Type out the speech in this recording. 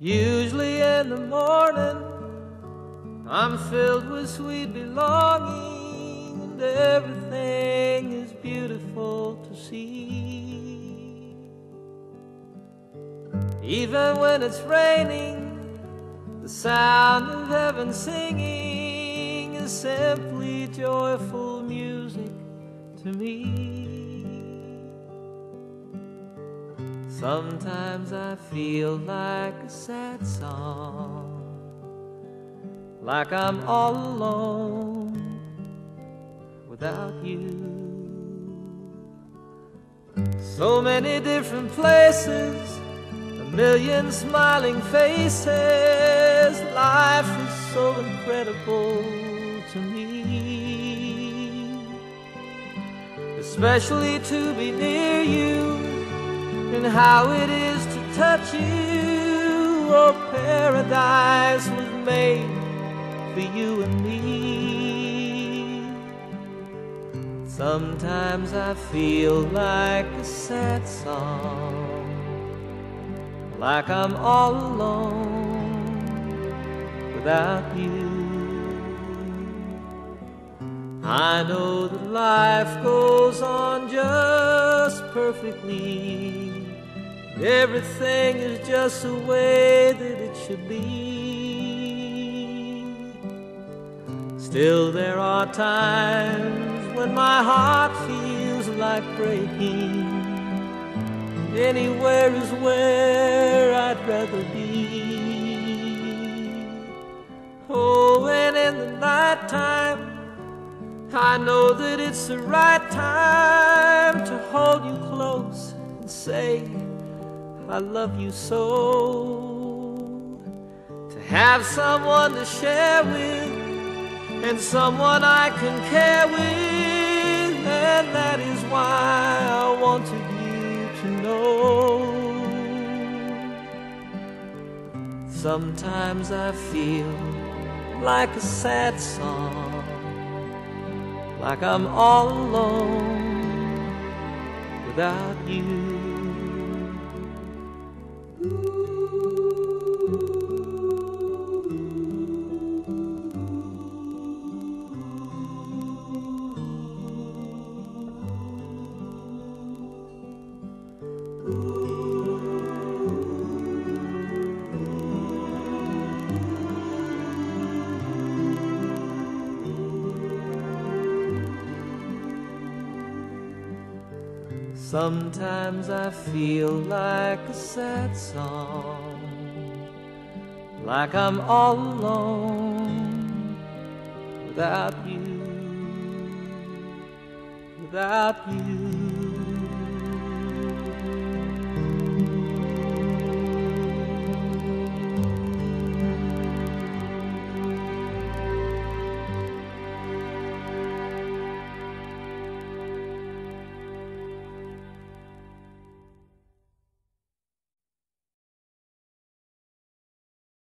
usually in the morning I'm filled with sweet belonging, and everything is beautiful to see. Even when it's raining, the sound of heaven singing is simply joyful music to me. Sometimes I feel like a sad song like I'm all alone without you. So many different places, a million smiling faces. Life is so incredible to me, especially to be near you how it is to touch you. Oh, paradise was made for you and me. Sometimes I feel like a sad song, like I'm all alone without you. I know that life goes on just perfectly. Everything is just the way that it should be. Still, there are times when my heart feels like breaking. Anywhere is where I'd rather be. Oh, and in the night time, I know that it's the right time to hold you close and say, I love you so. To have someone to share with and someone I can care with, and that is why I wanted you to know. Sometimes I feel like a sad song, like I'm all alone without you. Sometimes I feel like a sad song, like I'm all alone without you, without you.